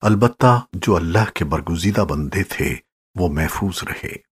البتہ جو اللہ کے برگزیدہ بندے تھے وہ محفوظ رہے۔